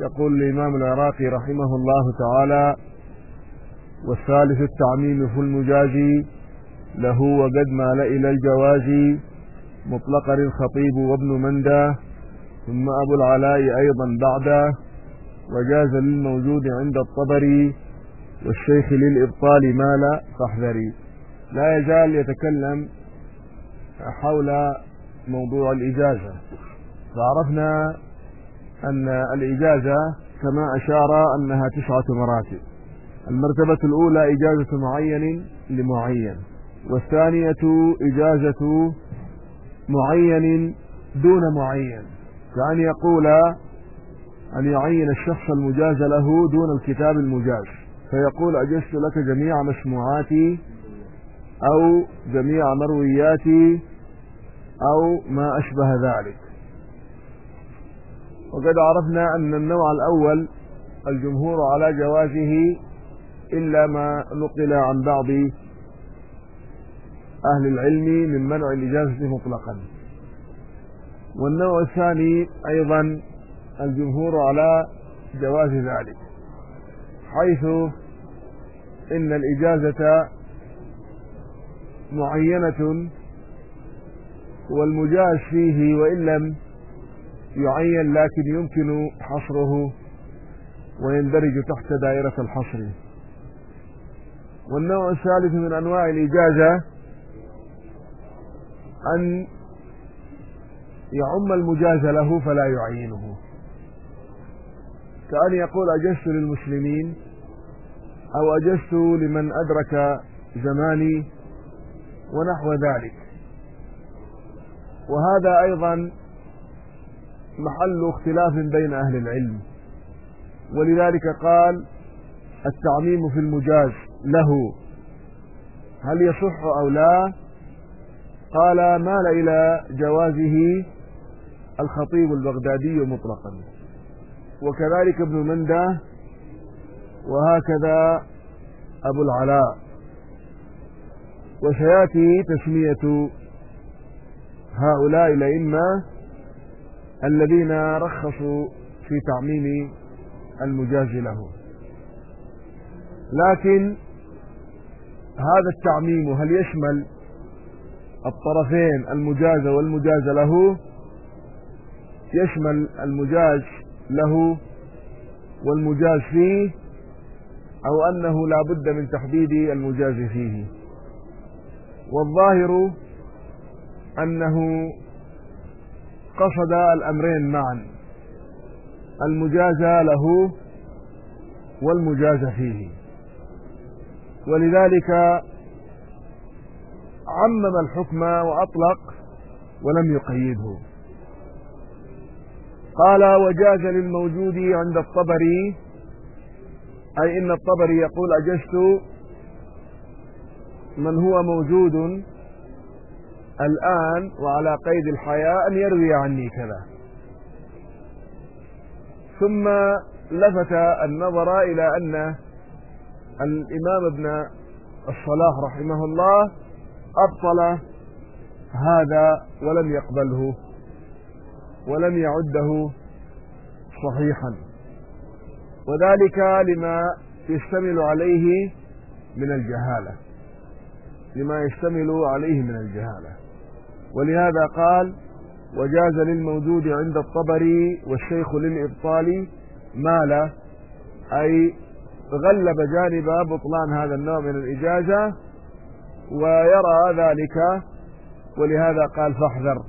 يقول الإمام العراقي رحمه الله تعالى والثالث التعميم في المجازي له وقد مال إلى الجواز مطلقا الخطيب وابن منده ثم أبو العلاء أيضا بعده وجاز للموجود عند الطبري والشيخ للإبطال مال فاحذري لا يزال يتكلم حول موضوع الإجازة. فعرفنا أن الإجازة كما أشار أنها تسعة مراتب. المرتبة الأولى إجازة معين لمعين والثانية إجازة معين دون معين. كأن يقول أن يعين الشخص المجاز له دون الكتاب المجاز. فيقول أجزت لك جميع مسموعاتي أو جميع مروياتي أو ما أشبه ذلك. وقد عرفنا أن النوع الأول الجمهور على جوازه إلا ما نقل عن بعض أهل العلم من منع الإجازة مطلقا. والنوع الثاني أيضا الجمهور على جواز ذلك حيث إن الإجازة معينة والمجاز فيه وإن لم يعين لكن يمكن حصره ويندرج تحت دائرة الحصر. والنوع الثالث من أنواع الإجازة أن يعم المجاز له فلا يعينه. كأن يقول أجزت للمسلمين أو أجزت لمن أدرك زماني ونحو ذلك. وهذا أيضا محل اختلاف بين أهل العلم. ولذلك قال التعميم في المجاز له. هل يصح أو لا؟ قال مال إلى جوازه الخطيب البغدادي مطلقا. وكذلك ابن منده وهكذا أبو العلاء. وسيأتي تسمية هؤلاء الأئمة الذين رخصوا في تعميم المجاز له. لكن هذا التعميم هل يشمل الطرفين المجاز والمجاز له؟ يشمل المجاز له والمجاز فيه أو أنه لا بد من تحديد المجاز فيه. والظاهر أنه قصد الأمرين معا المجاز له والمجاز فيه. ولذلك عمم الحكم وأطلق ولم يقيده. قال وجاز للموجود عند الطبري أي إن الطبري يقول أجزت من هو موجود الآن وعلى قيد الحياة أن يروي عني كذا. ثم لفت النظر إلى أن الإمام ابن الصلاح رحمه الله أبطل هذا ولم يقبله ولم يعده صحيحا. وذلك لما يشتمل عليه من الجهالة. لما يشتمل عليه من الجهالة. ولهذا قال وجاز للموجود عند الطبري والشيخ للإبطال مال أي غلب جانب بطلان هذا النوع من الإجازة ويرى ذلك ولهذا قال فاحذر.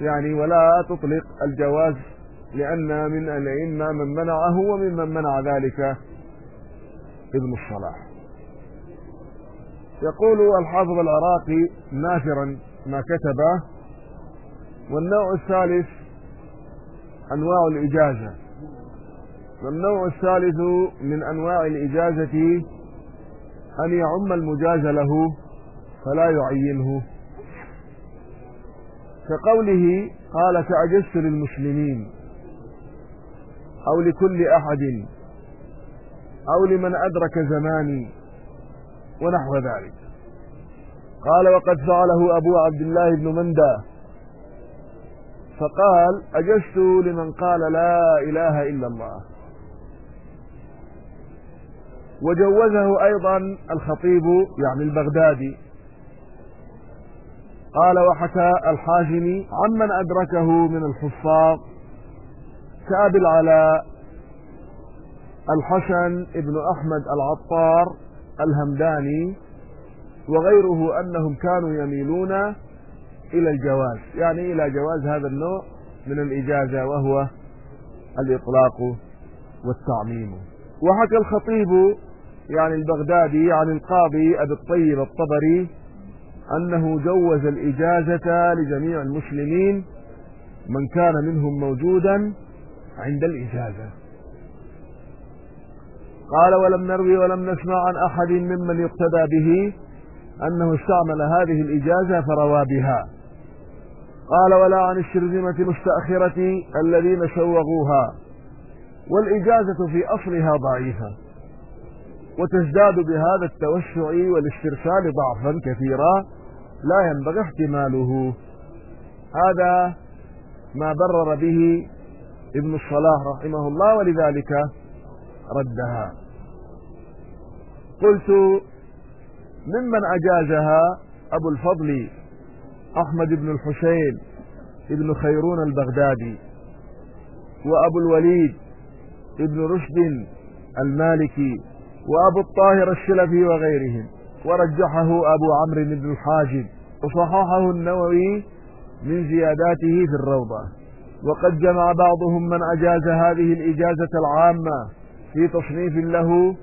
يعني ولا تطلق الجواز لأن من الأئمة من منعه وممن منع ذلك. ابن الصلاح. يقول الحافظ العراقي ناثرا ما كتبه. والنوع الثالث أنواع الإجازة. والنوع الثالث من أنواع الإجازة أن يعم المجاز له فلا يعينه. كقوله قال فأجزت للمسلمين أو لكل أحد أو لمن أدرك زماني ونحو ذلك. قال وقد فعله أبو عبد الله بن مندى. فقال أجزت لمن قال لا إله إلا الله. وجوزه أيضا الخطيب يعني البغدادي. قال وحكى الحاجمي عمن أدركه من الحفاظ كأبي العلاء الحسن ابن أحمد العطار الهمداني وغيره أنهم كانوا يميلون إلى الجواز. يعني إلى جواز هذا النوع من الإجازة وهو الإطلاق والتعميم. وحكى الخطيب يعني البغدادي عن القاضي أبي الطيب الطبري أنه جوز الإجازة لجميع المسلمين من كان منهم موجودا عند الإجازة. قال ولم نروي ولم نسمع عن أحد ممن يقتدى به أنه استعمل هذه الإجازة فروى بها. قال ولا عن الشرذمة المستأخرة الذين سوغوها والإجازة في أصلها ضعيفة. وتزداد بهذا التوسع والاسترسال ضعفا كثيرا. لا ينبغي احتماله. هذا ما برر به ابن الصلاح رحمه الله ولذلك ردها. قلت ممن أجازها أبو الفضل أحمد بن الحسين ابن خيرون البغدادي وأبو الوليد ابن رشد المالكي وأبو الطاهر الشلفي وغيرهم. ورجحه أبو عمرو بن الحاجب وصححه النووي من زياداته في الروضة. وقد جمع بعضهم من أجاز هذه الإجازة العامة في تصنيف له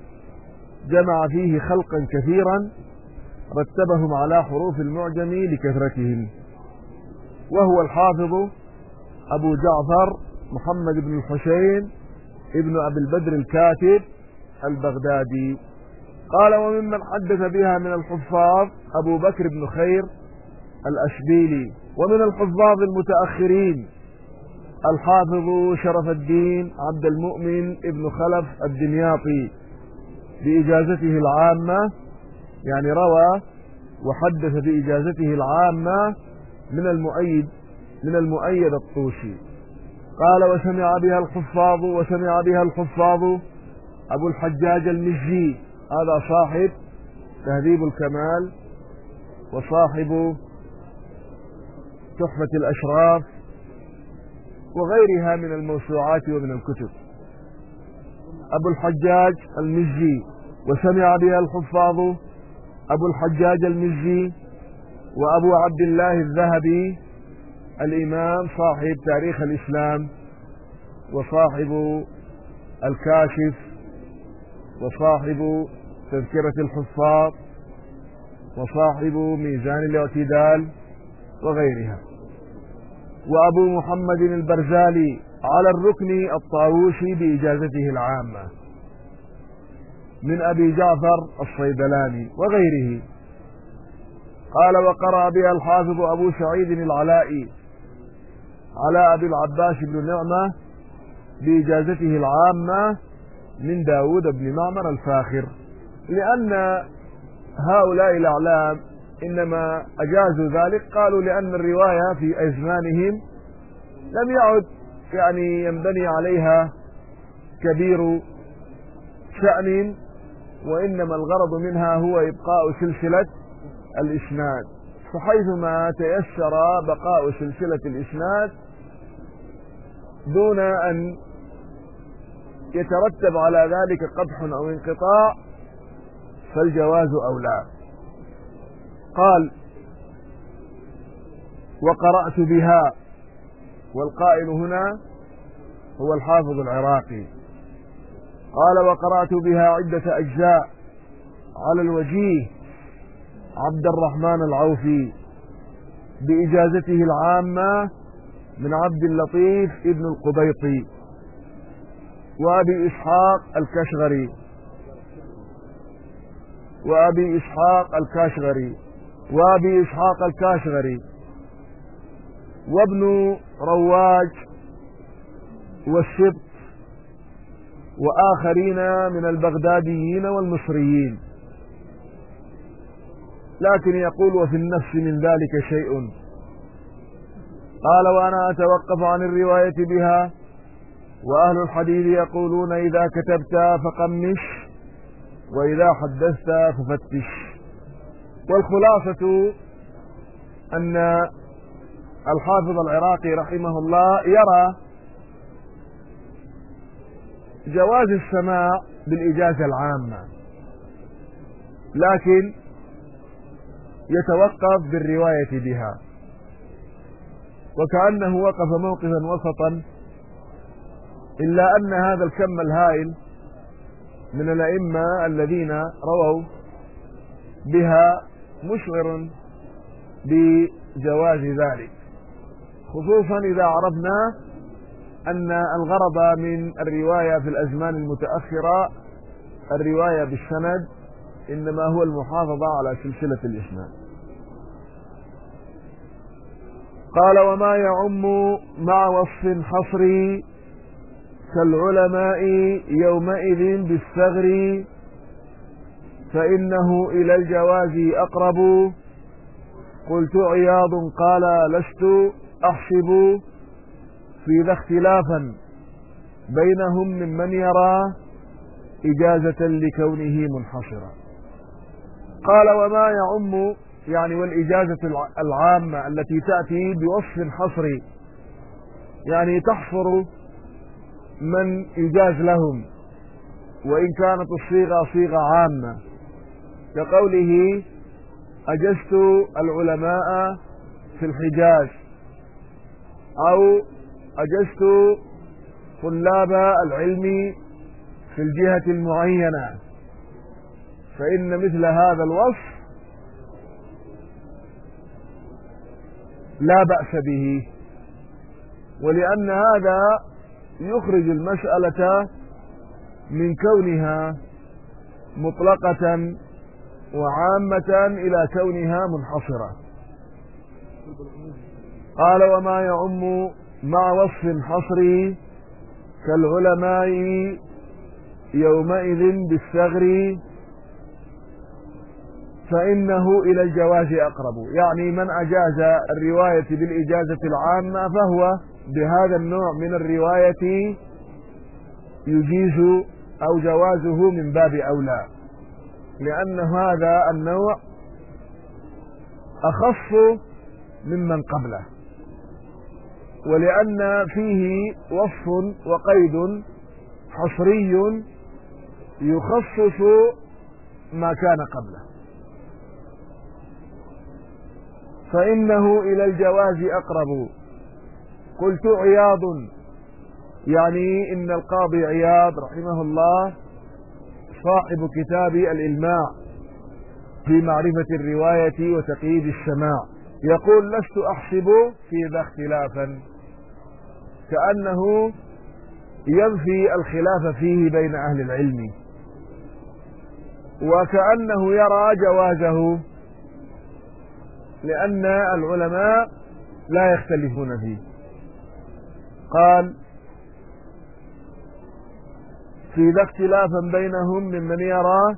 جمع فيه خلقا كثيرا رتبهم على حروف المعجم لكثرتهم. وهو الحافظ أبو جعفر محمد بن الحسين ابن أبي البدر الكاتب البغدادي. قال وممن حدث بها من الحفاظ أبو بكر بن خير الأشبيلي ومن الحفاظ المتأخرين الحافظ شرف الدين عبد المؤمن ابن خلف الدمياطي بإجازته العامة يعني روى وحدث بإجازته العامة من المؤيد من المؤيد الطوشي. قال وسمع بها الحفاظ وسمع بها الحفاظ أبو الحجاج المجي. هذا صاحب تهذيب الكمال وصاحب تحفة الأشراف وغيرها من الموسوعات ومن الكتب. أبو الحجاج المجي. وسمع بها الحفاظ أبو الحجاج المجي وأبو عبد الله الذهبي الإمام صاحب تاريخ الإسلام وصاحب الكاشف وصاحب تذكرة الحفاظ وصاحب ميزان الاعتدال وغيرها. وأبو محمد البرزالي على الركن الطاووسي بإجازته العامة. من أبي جعفر الصيدلاني وغيره. قال وقرأ بها الحافظ أبو سعيد العلائي على أبي العباس بن نعمة بإجازته العامة من داود بن معمر الفاخر. لأن هؤلاء الأعلام إنما أجازوا ذلك قالوا لأن الرواية في أزمانهم لم يعد يعني ينبني عليها كبير شأن وإنما الغرض منها هو إبقاء سلسلة الإسناد. فحيثما تيسر بقاء سلسلة الإسناد دون أن يترتب على ذلك قدح أو انقطاع فالجواز أولى. قال وقرأت بها والقائل هنا هو الحافظ العراقي. قال وقرأت بها عدة أجزاء. على الوجيه عبد الرحمن العوفي بإجازته العامة من عبد اللطيف ابن القبيطي وأبي إسحاق الكشغري وأبي إسحاق الكاشغري وأبي إسحاق الكاشغري وابن رواج والسبط وآخرين من البغداديين والمصريين. لكن يقول وفي النفس من ذلك شيء. قال وأنا أتوقف عن الرواية بها. وأهل الحديث يقولون إذا كتبت فقمش وإذا حدثت ففتش. والخلاصة أن الحافظ العراقي رحمه الله يرى جواز السماع بالإجازة العامة لكن يتوقف بالرواية بها. وكأنه وقف موقفا وسطا إلا أن هذا الكم الهائل من الأئمة الذين رووا بها مشعر بجواز ذلك خصوصا إذا عرفنا أن الغرض من الرواية في الأزمان المتأخرة الرواية بالسند إنما هو المحافظة على سلسلة الإسناد. قال وما يعم مع وصف حصري كالعلماء يومئذ بالثغر فإنه إلى الجواز أقرب. قلت عياض قال لست أحسب. ذا اختلافا بينهم ممن يرى إجازة لكونه منحصرا. قال وما يعم يعني والإجازة العامة التي تأتي بوصف حصري يعني تحصر من يجاز لهم وإن كانت الصيغة صيغة عامة. كقوله أجزت العلماء في الحجاز أو أجزت طلاب العلم في الجهة المعينة فإن مثل هذا الوصف لا بأس به ولأن هذا يخرج المسألة من كونها مطلقة وعامة إلى كونها منحصرة. قال وما يعم مع وصف حصري كالعلماء يومئذ بالثغر فإنه إلى الجواز أقرب. يعني من أجاز الرواية بالإجازة العامة فهو بهذا النوع من الرواية يجيز أو جوازه من باب أولى. لأن هذا النوع أخف ممن قبله. ولأن فيه وصف وقيد حصري يخصص ما كان قبله. فإنه إلى الجواز أقرب. قلت عياض يعني إن القاضي عياض رحمه الله صاحب كتاب الإلماع في معرفة الرواية وتقييد السماع. يقول لست أحسب في ذا اختلافا. كأنه ينفي الخلاف فيه بين أهل العلم وكأنه يرى جوازه لأن العلماء لا يختلفون فيه. قال في ذا اختلافا بينهم ممن يرى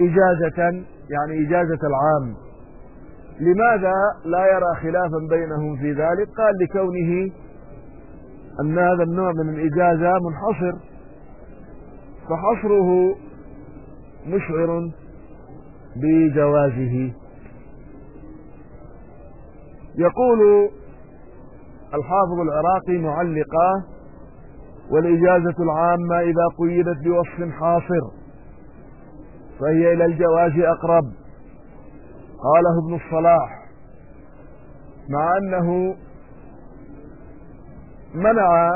إجازة يعني إجازة العام. لماذا لا يرى خلافا بينهم في ذلك؟ قال لكونه أن هذا النوع من الإجازة منحصر فحصره مشعر بجوازه. يقول الحافظ العراقي معلقا والإجازة العامة إذا قيدت بوصف حاصر فهي إلى الجواز أقرب. قاله ابن الصلاح مع أنه منع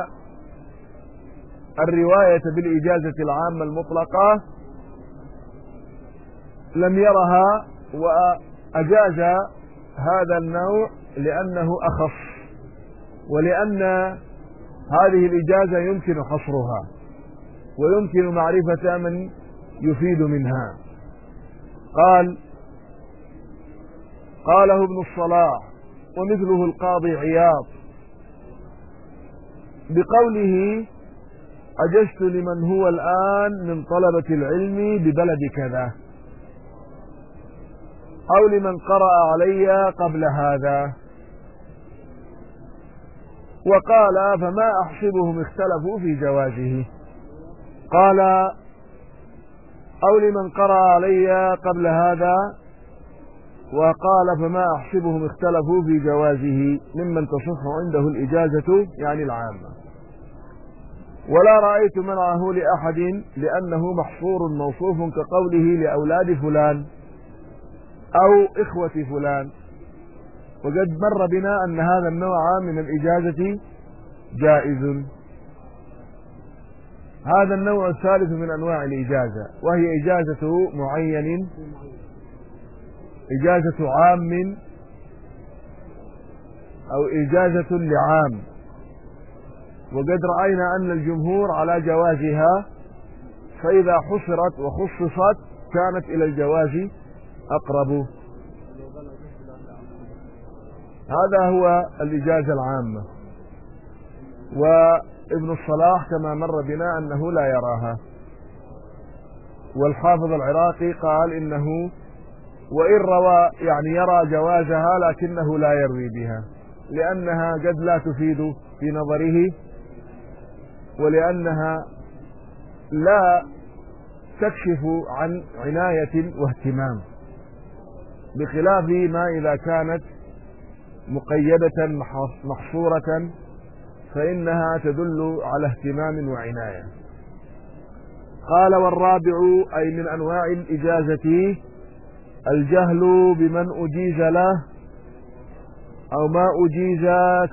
الرواية بالإجازة العامة المطلقة لم يرها وأجاز هذا النوع لأنه أخص ولأن هذه الإجازة يمكن حصرها ويمكن معرفة من يفيد منها. قال قاله ابن الصلاح ومثله القاضي عياض. بقوله أجزت لمن هو الآن من طلبة العلم ببلد كذا. أو لمن قرأ علي قبل هذا. وقال فما أحسبهم اختلفوا في جوازه. قال أو لمن قرأ علي قبل هذا وقال فما أحسبهم اختلفوا في جوازه ممن تصح عنده الإجازة يعني العامة. ولا رأيت منعه لأحد لأنه محصور موصوف كقوله لأولاد فلان أو إخوة فلان. وقد مر بنا أن هذا النوع من الإجازة جائز. هذا النوع الثالث من أنواع الإجازة وهي إجازة معين إجازة عام أو إجازة لعام. وقد رأينا أن الجمهور على جوازها فإذا حصرت وخصصت كانت إلى الجواز أقرب. هذا هو الإجازة العامة. وابن الصلاح كما مر بنا أنه لا يراها. والحافظ العراقي قال إنه وإن روى يعني يرى جوازها لكنه لا يروي بها لأنها قد لا تفيد في نظره ولأنها لا تكشف عن عناية واهتمام بخلاف ما إذا كانت مقيدة محصورة فإنها تدل على اهتمام وعناية. قال والرابع أي من أنواع الإجازة الجهل بمن أجيز له أو ما أجيز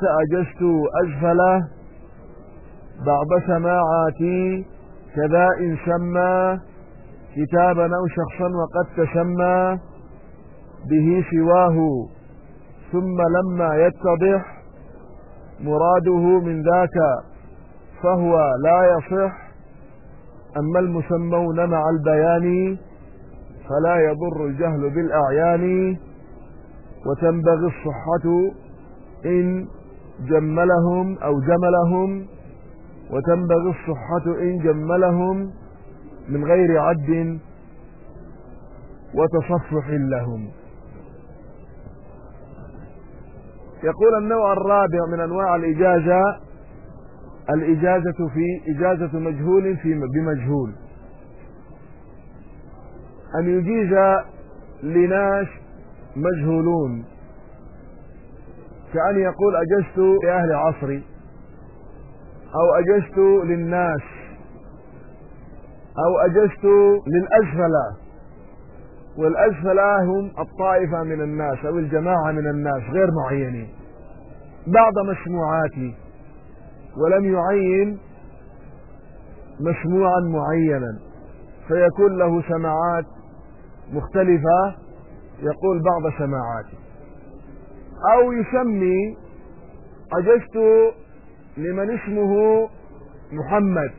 تأجزت أجفله بعض سماعاتي كذا إن سمى كتابا أو شخصا وقد تسمى به سواه. ثم لما يتضح مراده من ذاك فهو لا يصح. أما المسمون مع البيان فلا يضر الجهل بالأعيان وتنبغي الصحة إن جملهم أو جملهم وتنبغي الصحة إن جملهم من غير عد وتصفح لهم. يقول النوع الرابع من أنواع الإجازة الإجازة في إجازة مجهول في بمجهول. أن يجيز لناس مجهولون. كأن يقول أجزت لأهل عصري أو أجزت للناس أو أجزت للأسفلة والأسفلة هم الطائفة من الناس أو الجماعة من الناس غير معينين. بعض مسموعاتي. ولم يعين مسموعا معينا. فيكون له سماعات مختلفة يقول بعض سماعاته أو يسمي عجزت لمن اسمه محمد.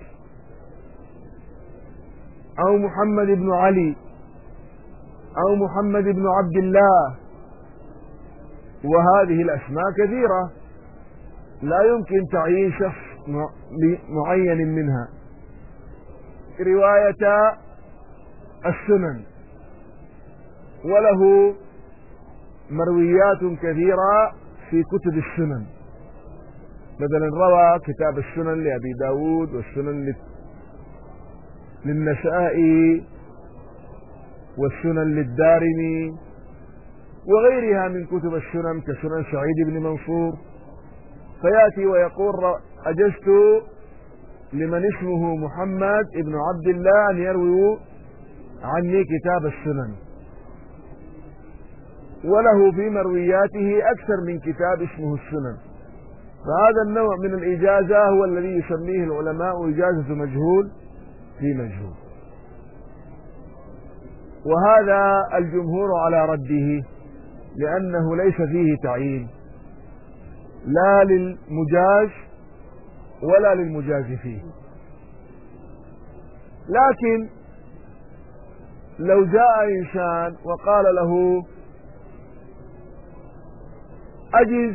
أو محمد بن علي. أو محمد بن عبد الله. وهذه الأسماء كثيرة. لا يمكن تعيين شخص معين منها. رواية السنن. وله مرويات كثيرة في كتب السنن. مثلا روى كتاب السنن لأبي داود والسنن للنسائي والسنن للدارمي وغيرها من كتب السنن كسنن سعيد بن منصور. فيأتي ويقول أجزت لمن اسمه محمد ابن عبد الله أن يروي عني كتاب السنن. وله في مروياته أكثر من كتاب اسمه السنن. فهذا النوع من الإجازة هو الذي يسميه العلماء إجازة مجهول في مجهول. وهذا الجمهور على رده لأنه ليس فيه تعيين. لا للمجاز ولا للمجاز فيه. لكن لو جاء إنسان وقال له أجز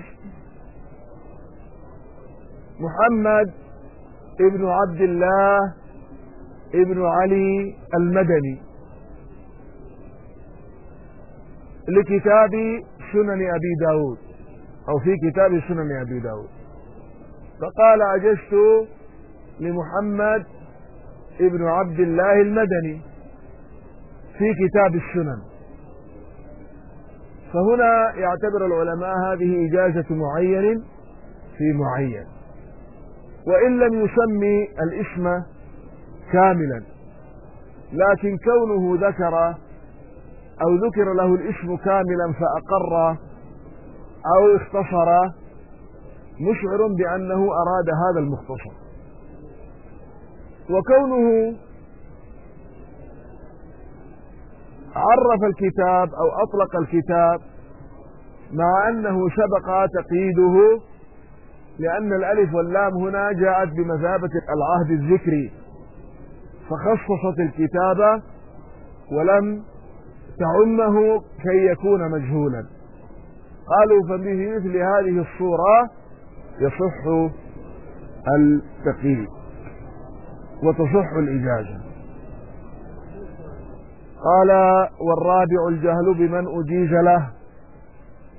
محمد ابن عبد الله ابن علي المدني. لكتاب سنن أبي داود أو في كتاب سنن أبي داود. فقال أجزت لمحمد ابن عبد الله المدني في كتاب السنن. فهنا يعتبر العلماء هذه إجازة معين في معين. وإن لم يسمي الاسم كاملا لكن كونه ذكر أو ذكر له الاسم كاملا فأقر أو اختصر مشعر بأنه أراد هذا المختصر. وكونه عرف الكتاب أو أطلق الكتاب مع أنه سبق تقييده لأن الألف واللام هنا جاءت بمثابة العهد الذكري فخصصت الكتابة ولم تعمه كي يكون مجهولا. قالوا فبه مثل هذه الصورة يصح التقييد وتصح الإجازة. قال والرابع الجهل بمن أجيز له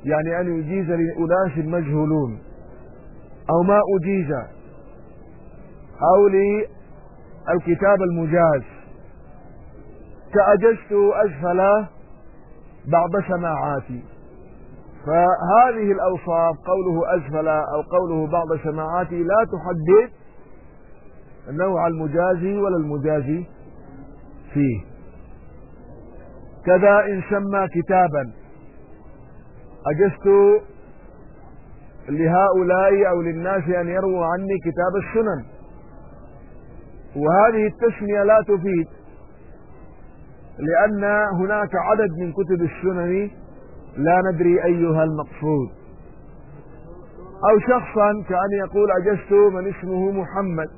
يعني أن يجيز لأناس مجهولون أو ما أجيز أو للكتاب المجاز. كأجزت أجفل بعض سماعاتي. فهذه الأوصاف قوله أجفل أو قوله بعض سماعاتي لا تحدد نوع المجازي ولا المجازي فيه. كذا إن سمى كتابا. أجزت لهؤلاء أو للناس أن يرووا عني كتاب السنن. وهذه التسمية لا تفيد لأن هناك عدد من كتب السنن لا ندري أيها المقصود. أو شخصا كأن يقول أجزت من اسمه محمد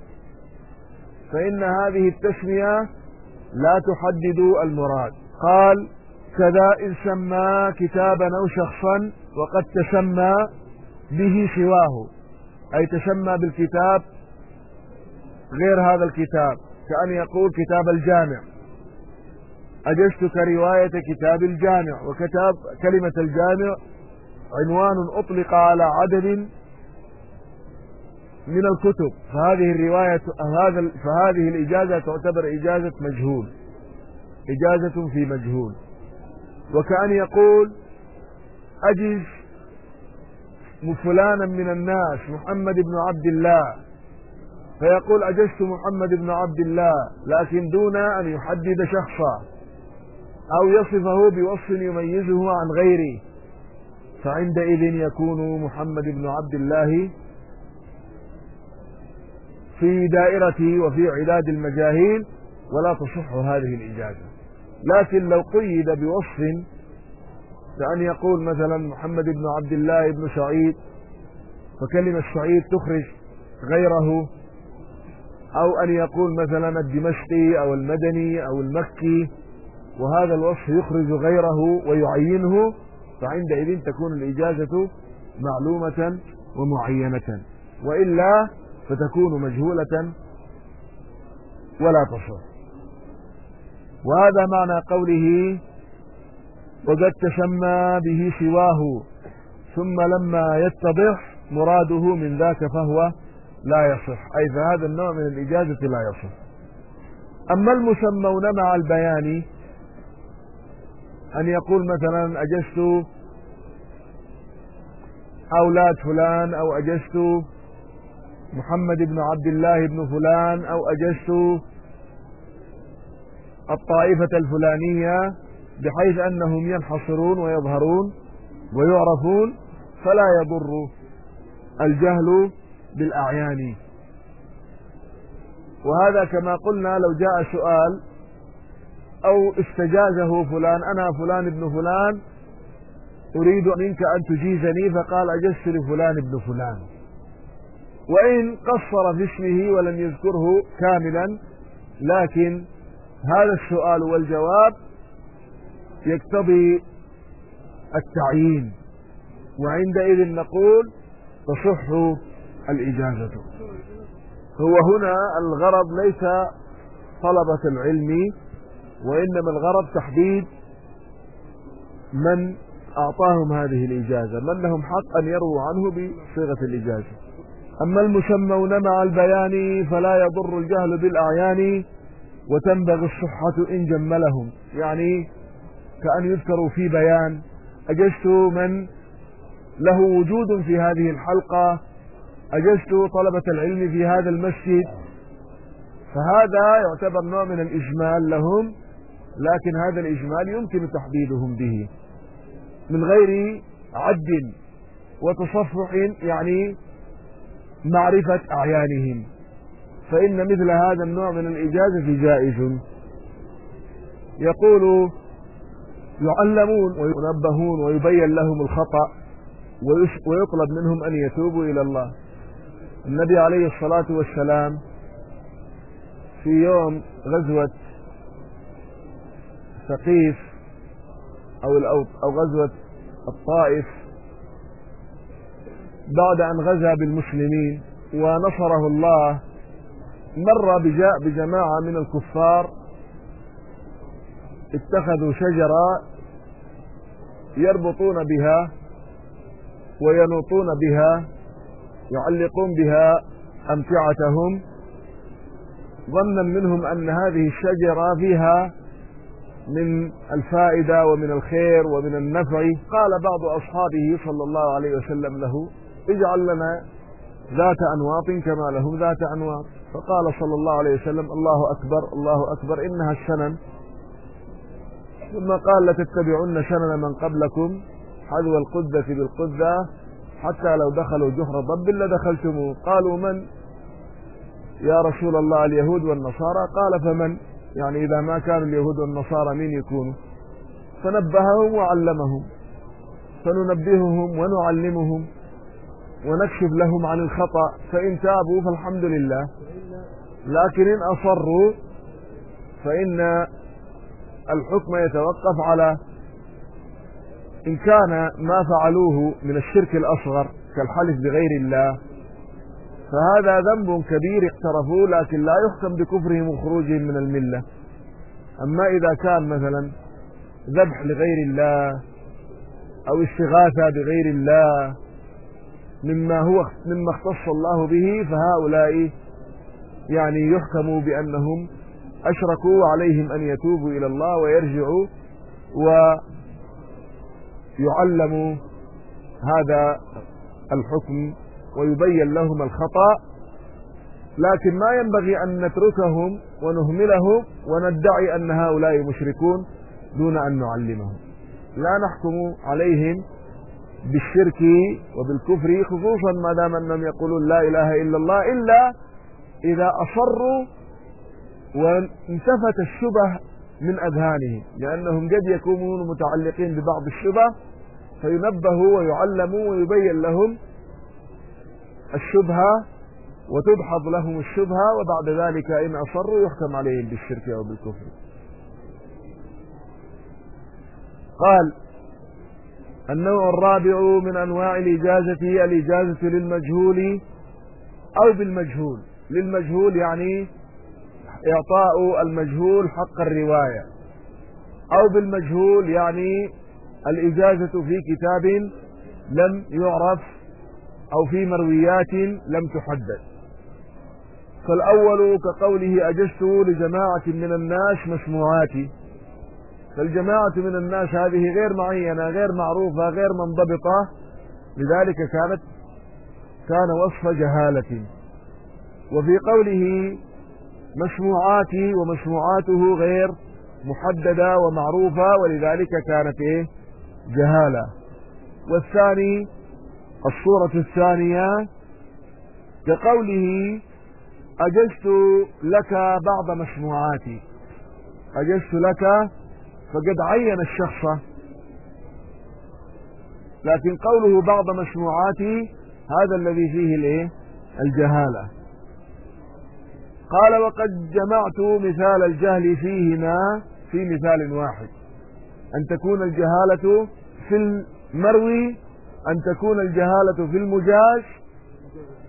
فإن هذه التسمية لا تحدد المراد. قال كذا إن سمى كتابا أو شخصا وقد تسمى به سواه. أي تسمى بالكتاب غير هذا الكتاب كأن يقول كتاب الجامع. أجزت كرواية كتاب الجامع وكتاب كلمة الجامع عنوان أطلق على عدد من الكتب. فهذه الرواية فهذه الإجازة تعتبر إجازة مجهول. إجازة في مجهول. وكأن يقول أجز فلانا من الناس محمد بن عبد الله. فيقول أجزت محمد بن عبد الله لكن دون أن يحدد شخصا أو يصفه بوصف يميزه عن غيره فعندئذ يكون محمد بن عبد الله في دائرة وفي عداد المجاهيل. ولا تصح هذه الإجازة. لكن لو قيد بوصف كأن يقول مثلا محمد بن عبد الله بن سعيد فكلمة سعيد تخرج غيره أو أن يقول مثلا الدمشقي أو المدني أو المكي وهذا الوصف يخرج غيره ويعينه فعندئذ تكون الإجازة معلومة ومعينة. وإلا فتكون مجهولة ولا تصح. وهذا معنى قوله وقد تسمى به سواه ثم لما يتضح مراده من ذاك فهو لا يصح. أي فهذا النوع من الإجازة لا يصح. أما المسمون مع البيان أن يقول مثلا أجزت أولاد فلان أو أجزت محمد بن عبد الله بن فلان أو أجزت الطائفة الفلانية بحيث أنهم ينحصرون ويظهرون ويعرفون فلا يضر الجهل بالأعيان. وهذا كما قلنا لو جاء سؤال أو استجازه فلان أنا فلان ابن فلان أريد منك أن تجيزني فقال أجزت لفلان ابن فلان. وإن قصر في اسمه ولم يذكره كاملا لكن هذا السؤال والجواب يقتضي التعيين وعندئذ نقول تصح الإجازة. هو هنا الغرض ليس طلبة العلم وإنما الغرض تحديد من أعطاهم هذه الإجازة من لهم حق أن يرووا عنه بصيغة الإجازة. أما المسمون مع البيان فلا يضر الجهل بالأعيان وتنبغي الصحة إن جملهم. يعني كأن يذكروا في بيان. أجزت من له وجود في هذه الحلقة؟ أجزت طلبة العلم في هذا المسجد؟ فهذا يعتبر نوع من الإجمال لهم لكن هذا الإجمال يمكن تحديدهم به. من غير عد وتصفح يعني معرفة أعيانهم. فإن مثل هذا النوع من الإجازة جائز. يقول يعلمون وينبهون ويبين لهم الخطأ ويطلب منهم أن يتوبوا إلى الله. النبي عليه الصلاة والسلام في يوم غزوة ثقيف أو أو غزوة الطائف بعد أن غزا بالمسلمين ونصره الله مر بجاء بجماعة من الكفار اتخذوا شجرة يربطون بها وينوطون بها يعلقون بها أمتعتهم. ظنا منهم أن هذه الشجرة فيها من الفائدة ومن الخير ومن النفع. قال بعض أصحابه صلى الله عليه وسلم له اجعل لنا ذات أنواط كما لهم ذات أنواط. فقال صلى الله عليه وسلم الله أكبر الله أكبر إنها السنن ثم قال لتتبعن سنن من قبلكم حذو القذة بالقذة حتى لو دخلوا جحر ضب لدخلتموه. قالوا من؟ يا رسول الله اليهود والنصارى. قال فمن؟ يعني إذا ما كانوا اليهود والنصارى مين يكونوا فنبههم وعلمهم فننبههم ونعلمهم. ونكشف لهم عن الخطأ فإن تابوا فالحمد لله. لكن إن أصروا فإن الحكم يتوقف على إن كان ما فعلوه من الشرك الأصغر كالحلف بغير الله. فهذا ذنب كبير اقترفوه لكن لا يحكم بكفرهم وخروجهم من الملة. أما إذا كان مثلا ذبح لغير الله أو استغاثة بغير الله مما هو مما اختص الله به فهؤلاء يعني يحكموا بأنهم أشركوا وعليهم أن يتوبوا إلى الله ويرجعوا ويعلموا هذا الحكم ويبين لهم الخطأ. لكن ما ينبغي أن نتركهم ونهملهم وندعي أن هؤلاء مشركون دون أن نعلمهم. لا نحكم عليهم بالشرك وبالكفر خصوصا ما دام أنهم يقولون لا إله إلا الله إلا إذا أصروا وانتفت الشبه من أذهانهم. لأنهم قد يكونون متعلقين ببعض الشبه فينبهوا ويعلموا ويبين لهم الشبهة وتدحض لهم الشبهة وبعد ذلك إن أصروا يحكم عليهم بالشرك أو بالكفر. قال النوع الرابع من أنواع الإجازة الإجازة للمجهول أو بالمجهول. للمجهول يعني إعطاء المجهول حق الرواية. أو بالمجهول يعني الإجازة في كتاب لم يعرف أو في مرويات لم تحدد فالأول كقوله أجزت لجماعة من الناس مسموعاتي فالجماعة من الناس هذه غير معينة غير معروفة غير منضبطة. لذلك كانت كان وصف جهالة. وفي قوله مسموعاتي ومسموعاته غير محددة ومعروفة ولذلك كانت إيه؟ جهالة. والثاني الصورة الثانية كقوله أجزت لك بعض مسموعاتي أجزت لك فقد عين الشخص. لكن قوله بعض مسموعاتي هذا الذي فيه الايه؟ الجهالة. قال وقد جمعت مثال الجهل فيهما في مثال واحد. أن تكون الجهالة في المروي أن تكون الجهالة في المجاز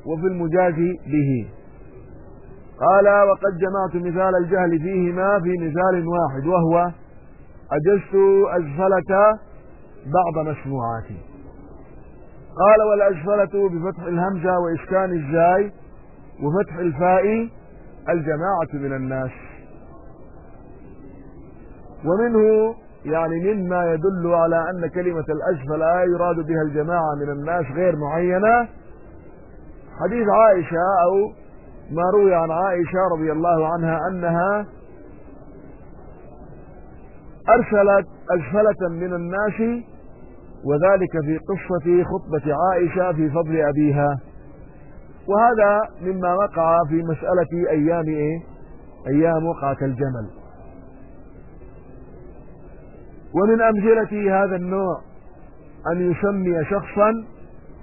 وفي المجاز به. قال وقد جمعت مثال الجهل فيهما في مثال واحد وهو أجزت أزفلك بعض مسموعاتي قال والأجفلة بفتح الهمزة وإسكان الزاي وفتح الفاء الجماعة من الناس. ومنه يعني مما يدل على أن كلمة الأجفل يراد بها الجماعة من الناس غير معينة. حديث عائشة أو ما روي عن عائشة رضي الله عنها أنها أرسلت أجفلة من الناس وذلك في قصة خطبة عائشة في فضل أبيها. وهذا مما وقع في مسألة أيام إيه؟ أيام وقعة الجمل. ومن أمثلة هذا النوع أن يسمي شخصا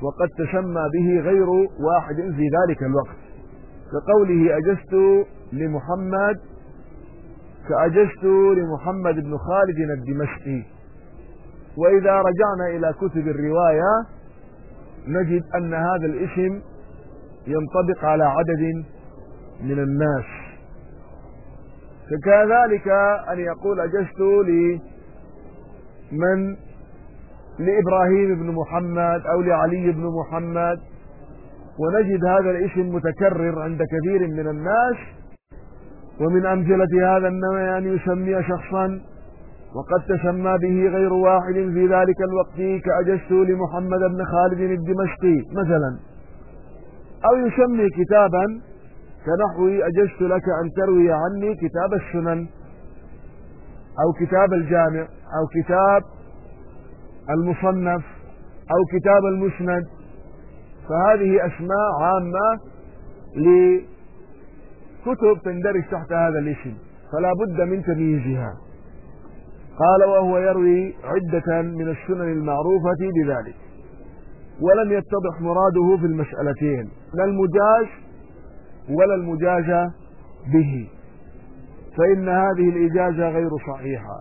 وقد تسمى به غير واحد في ذلك الوقت. كقوله أجزت لمحمد كأجزت لمحمد بن خالد الدمشقي. وإذا رجعنا إلى كتب الرواية نجد أن هذا الاسم ينطبق على عدد من الناس. فكذلك أن يقول أجزت لمن لإبراهيم بن محمد أو لعلي بن محمد. ونجد هذا الاسم متكرر عند كثير من الناس. ومن أمثلة هذا النوع أن يسمي شخصا وقد تسمى به غير واحد في ذلك الوقت كأجزت لمحمد بن خالد الدمشقي مثلا. أو يسمي كتابا كنحو أجزت لك أن تروي عني كتاب السنن أو كتاب الجامع أو كتاب المصنف أو كتاب المسند. فهذه أسماء عامة لكتب تندرج تحت هذا الاسم فلا بد من تمييزها. قال وهو يروي عدة من السنن المعروفة بذلك. ولم يتضح مراده في المسألتين لا المجاز ولا المجازة به. فإن هذه الإجازة غير صحيحة.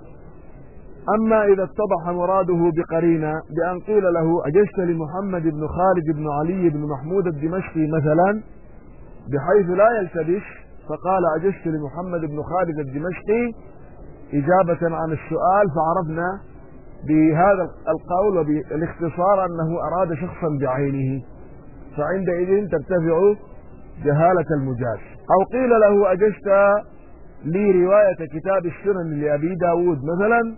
أما إذا اتضح مراده بقرينة بأن قيل له أجزت لمحمد بن خالد بن علي بن محمود الدمشقي مثلا؟ بحيث لا يلتبس فقال أجزت لمحمد بن خالد الدمشقي إجابة عن السؤال فعرفنا بهذا القول وبالاختصار أنه أراد شخصا بعينه. فعندئذ ترتفع جهالة المجاز. أو قيل له أجزت لي رواية كتاب السنن لأبي داود مثلا؟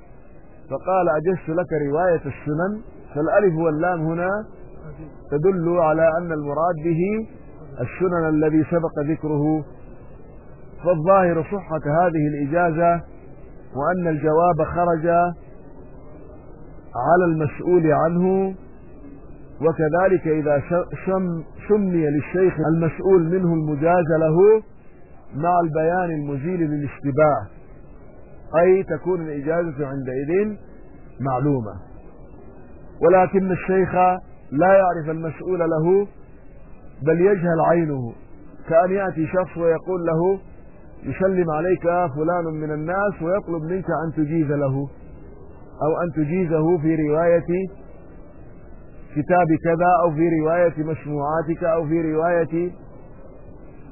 فقال أجزت لك رواية السنن. فالألف واللام هنا تدل على أن المراد به السنن الذي سبق ذكره فالظاهر صحة هذه الإجازة وأن الجواب خرج على المسؤول عنه وكذلك إذا شم سمي للشيخ المسؤول منه المجاز له مع البيان المزيل للاشتباه أي تكون الإجازة عندئذ معلومة. ولكن الشيخ لا يعرف المسؤول له بل يجهل عينه. كأن يأتي شخص ويقول له يسلم عليك فلان من الناس ويطلب منك أن تجيز له أو أن تجيزه في رواية كتاب كذا أو في رواية مشموعاتك أو في رواية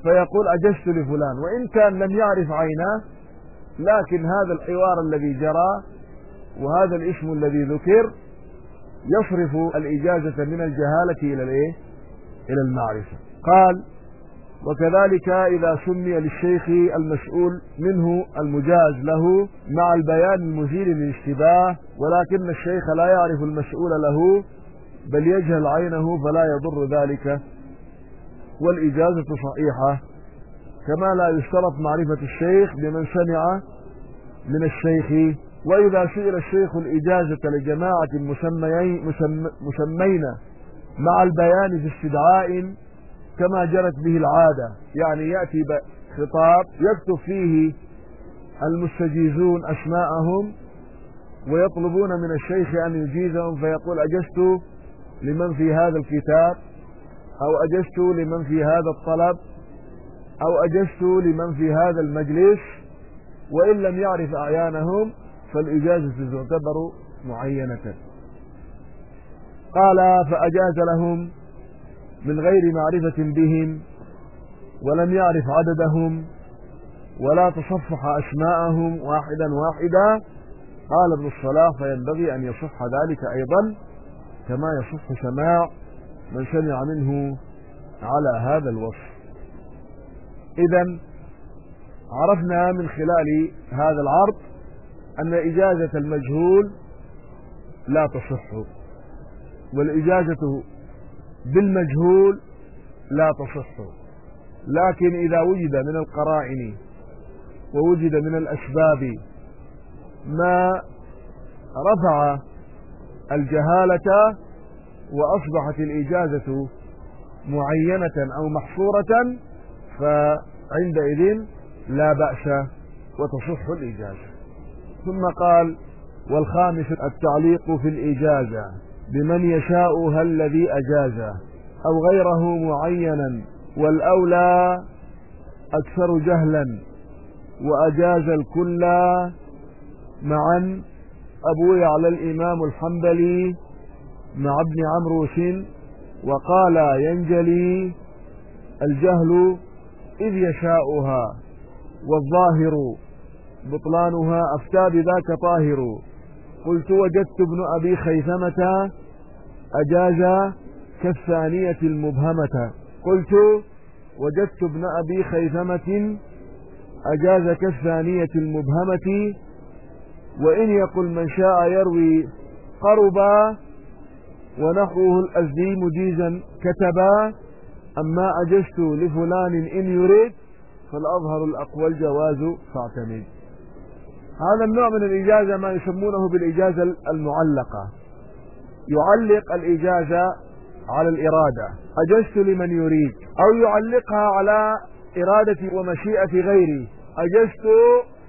فيقول أجزت لفلان وإن كان لم يعرف عيناه لكن هذا الحوار الذي جرى وهذا الاسم الذي ذكر يصرف الإجازة من الجهالة إلى الإيه؟ إلى المعرفة قال وكذلك إذا سمي للشيخ المسؤول منه المجاز له مع البيان المزيل للاشتباه ولكن الشيخ لا يعرف المسؤول له بل يجهل عينه فلا يضر ذلك. والإجازة صحيحة. كما لا يشترط معرفة الشيخ بمن سمع من الشيخ. وإذا سئل الشيخ الإجازة لجماعة مسمين مع البيان في استدعاء كما جرت به العادة. يعني يأتي خطاب يكتب فيه المستجيزون أسماءهم ويطلبون من الشيخ أن يجيزهم فيقول أجزت لمن في هذا الكتاب أو أجزت لمن في هذا الطلب أو أجزت لمن في هذا المجلس وإن لم يعرف أعيانهم فالإجازة تعتبر معينة. قال فأجاز لهم من غير معرفة بهم ولم يعرف عددهم ولا تصفح أسماءهم واحدا واحدا. قال ابن الصلاح فينبغي أن يصح ذلك أيضا كما يصح سماع من سمع منه على هذا الوصف. إذا عرفنا من خلال هذا العرض أن إجازة المجهول لا تصح والإجازة بالمجهول لا تصح. لكن إذا وجد من القرائن ووجد من الأسباب ما رفع الجهالة وأصبحت الإجازة معينة أو محصورة فعندئذ لا بأس وتصح الإجازة. ثم قال والخامس التعليق في الإجازة. بمن يشاؤها الذي أجازه أو غيره معينا والأولى أكثر جهلا وأجاز الكل معا أبو يعلى الإمام الحنبلي مع ابن عمروس وقال ينجلي الجهل إذ يشاؤها والظاهر بطلانها أفتى بذاك طاهر قلت وجدت ابن أبي خيثمة أجاز كالثانية المبهمة. قلت وجدت ابن أبي خيثمة أجاز كالثانية المبهمة وإن يقل من شاء يروي قربا ونحوه الأزدي مجيزا كتبا. أما أجزت لفلان إن يريد فالأظهر الأقوى الجواز فاعتمد. هذا النوع من الإجازة ما يسمونه بالإجازة المعلقة. يعلق الإجازة على الإرادة. أجزت لمن يريد. أو يعلقها على إرادة ومشيئة غيري. أجزت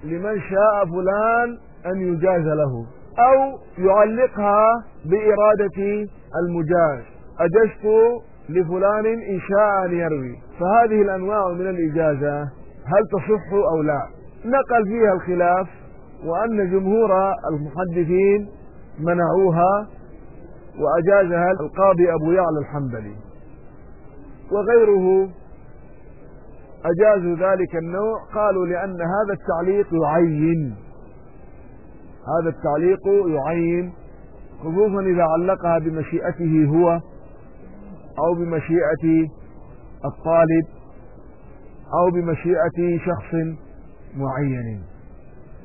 لمن شاء فلان أن يجاز له. أو يعلقها بإرادة المجاز. أجزت لفلان إن شاء أن يروي. فهذه الأنواع من الإجازة هل تصح أو لا؟ نقل فيها الخلاف وأن جمهور المحدثين منعوها وأجازها القاضي أبو يعلى الحنبلي. وغيره أجازوا ذلك النوع. قالوا لأن هذا التعليق يعين. هذا التعليق يعين. خصوصا إذا علقها بمشيئته هو أو بمشيئة الطالب أو بمشيئة شخص معين.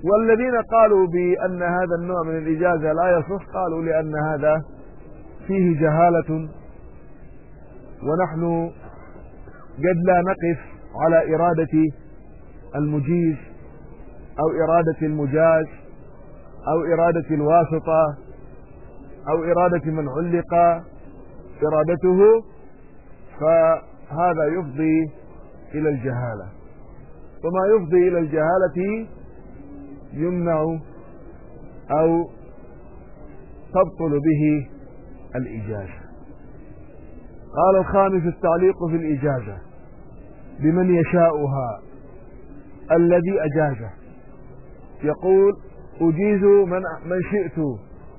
والذين قالوا بأن هذا النوع من الإجازة لا يصح قالوا لأن هذا فيه جهالة ونحن قد لا نقف على إرادة المجيز أو إرادة المجاز أو إرادة الواسطة أو إرادة من علق إرادته فهذا يفضي إلى الجهالة. وما يفضي إلى الجهالة يمنع أو تبطل به الإجازة. قال الخامس التعليق في الإجازة. بمن يشاؤها. الذي أجازه. يقول أجيز من, من شئت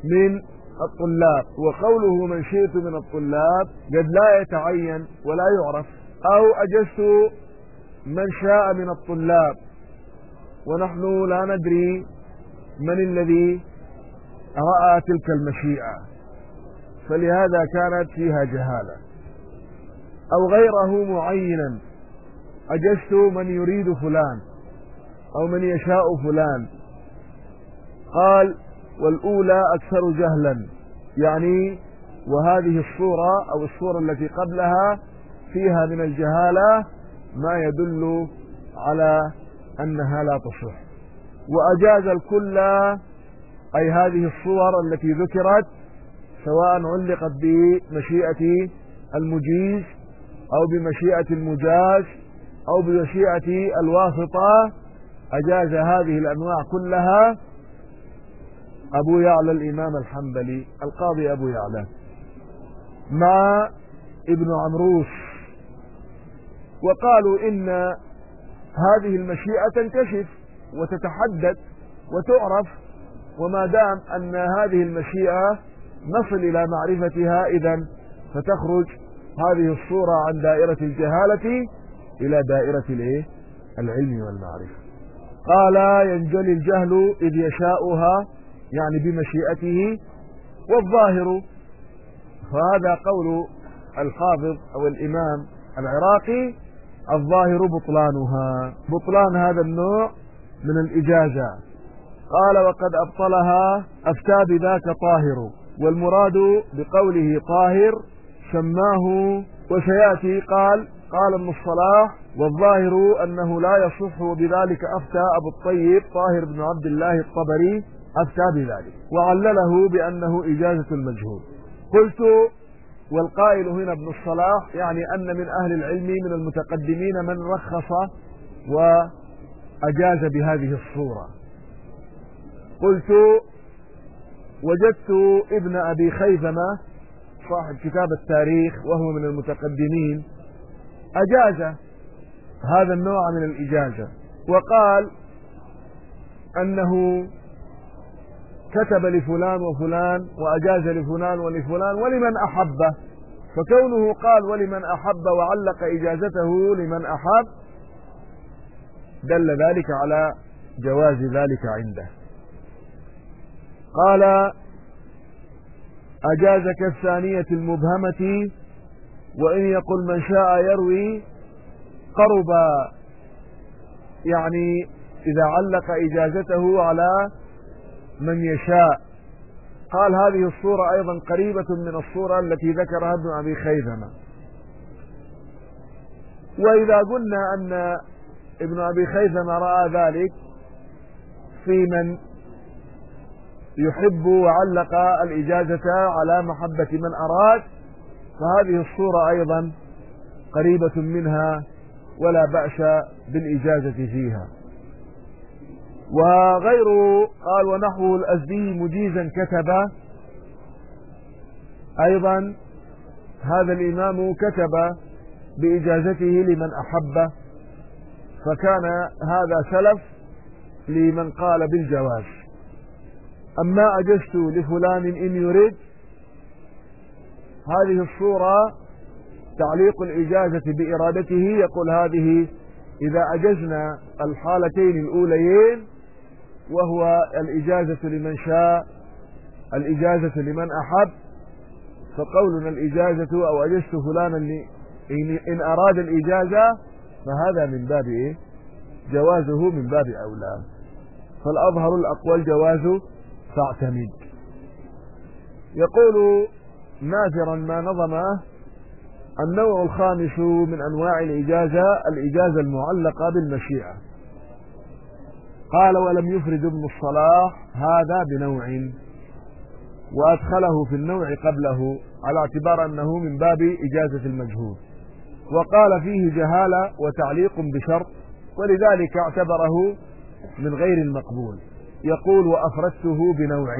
من الطلاب. وقوله من شئت من الطلاب قد لا يتعين ولا يعرف. أو أجزت من شاء من الطلاب. ونحن لا ندري من الذي رأى تلك المشيئة. فلهذا كانت فيها جهالة. أو غيره معينا أجزت من يريد فلان أو من يشاء فلان. قال والأولى أكثر جهلا. يعني وهذه الصورة أو الصورة التي قبلها فيها من الجهالة ما يدل على أنها لا تصح. وأجاز الكل أي هذه الصور التي ذكرت سواء علقت بمشيئة المجيز أو بمشيئة المجاز أو بمشيئة الواسطة أجاز هذه الأنواع كلها أبو يعلى الإمام الحنبلي القاضي أبو يعلى. مع ابن عمروس. وقالوا إن هذه المشيئة تنكشف وتتحدد وتعرف وما دام أن هذه المشيئة نصل إلى معرفتها إذا فتخرج هذه الصورة عن دائرة الجهالة إلى دائرة الإيه؟ العلم والمعرفة. قال ينجلي الجهل إذ يشاؤها يعني بمشيئته والظاهر فهذا قول الحافظ أو الإمام العراقي الظاهر بطلانها. بطلان هذا النوع من الإجازة. قال وقد أبطلها أفتى بذاك طاهر. والمراد بقوله طاهر سماه وسيأتي قال قال ابن الصلاح والظاهر أنه لا يصح بذلك أفتى أبو الطيب طاهر بن عبد الله الطبري أفتى بذلك وعلله بأنه إجازة المجهول. قلت والقائل هنا ابن الصلاح يعني أن من أهل العلم من المتقدمين من رخص وأجاز بهذه الصورة. قلت وجدت ابن أبي خيثمة صاحب كتاب التاريخ وهو من المتقدمين أجاز هذا النوع من الإجازة وقال أنه كتب لفلان وفلان وأجاز لفلان ولفلان ولمن أحبه فكونه قال ولمن أحب وعلق إجازته لمن أحب دل ذلك على جواز ذلك عنده. قال أجاز كالثانية المبهمة وإن يقل من شاء يروي قرب يعني إذا علق إجازته على من يشاء. قال هذه الصورة أيضا قريبة من الصورة التي ذكرها ابن أبي خيثمة. وإذا قلنا أن ابن أبي خيثمة رأى ذلك في من يحب وعلق الإجازة على محبة من أراد فهذه الصورة أيضا قريبة منها ولا بأس بالإجازة فيها. وغيره قال ونحوه الأزدي مجيزا كتب. أيضا هذا الإمام كتب بإجازته لمن أحبه فكان هذا سلف لمن قال بالجواز. أما أجزت لفلان إن يريد؟ هذه الصورة تعليق الإجازة بإرادته يقول هذه إذا أجزنا الحالتين الأوليين وهو الإجازة لمن شاء الإجازة لمن أحب فقولنا الإجازة أو أجزت فلانا إن أراد الإجازة فهذا من باب إيه؟ جوازه من باب أولى. فالأظهر الأقوى الجواز فاعتمد. يقول ناثرا ما نظمه النوع الخامس من أنواع الإجازة الإجازة المعلقة بالمشيئة. قال ولم يفرد ابن الصلاح هذا بنوع وأدخله في النوع قبله على اعتبار أنه من باب إجازة المجهول. وقال فيه جهالة وتعليق بشرط ولذلك اعتبره من غير المقبول يقول وأفردته بنوع